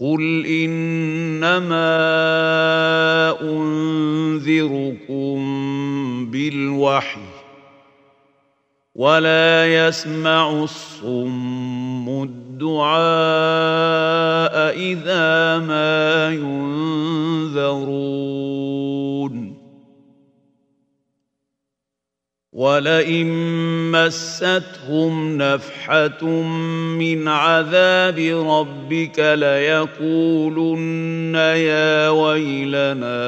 قل انما انذركم بالوحي ولا يسمع الصم الدعاء اذا ما ينذرون ولئن مستهم نفحه من عذاب ربك ليقولن يا ويلنا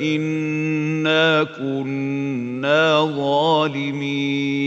انا كنا ظالمين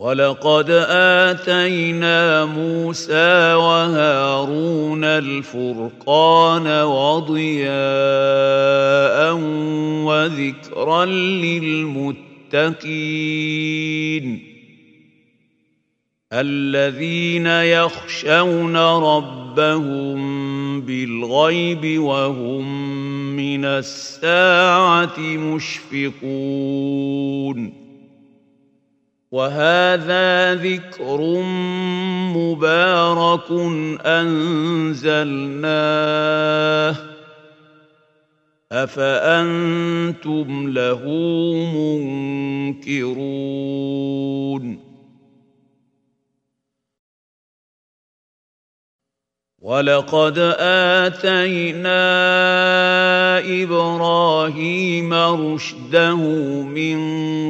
ولقد اتينا موسى وهارون الفرقان وضياء وذكرا للمتقين الذين يخشون ربهم بالغيب وهم من الساعة مشفقون وهذا ذكر مبارك أنزلناه. أفأنتم له منكرون؟ ولقد اتينا إبراهيم رشده من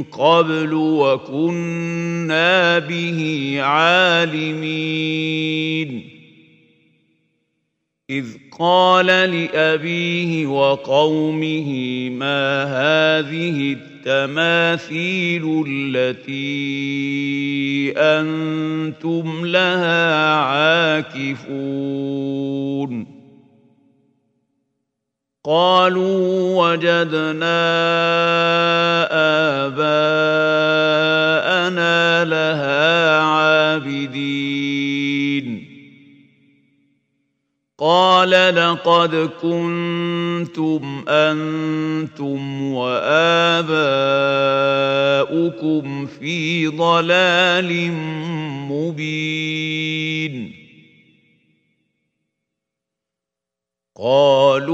قبل وكنا به عالمين اذ قال لابيه وقومه ما هذه التماثيل التي أنتم لها عاكفون قالوا وجدنا آباءنا لها عابدين. قال لقد كنتم أنتم وآباؤكم في ضلال مبين. قالوا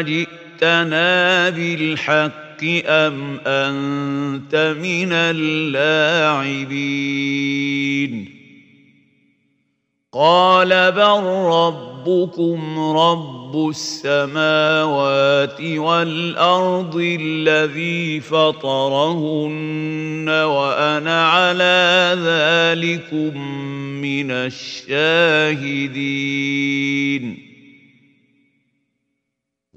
أجئتنا بالحق أم أنت من اللاعبين قال بل ربكم رب السماوات والارض الذي فطرهن وأنا على ذلكم من الشاهدين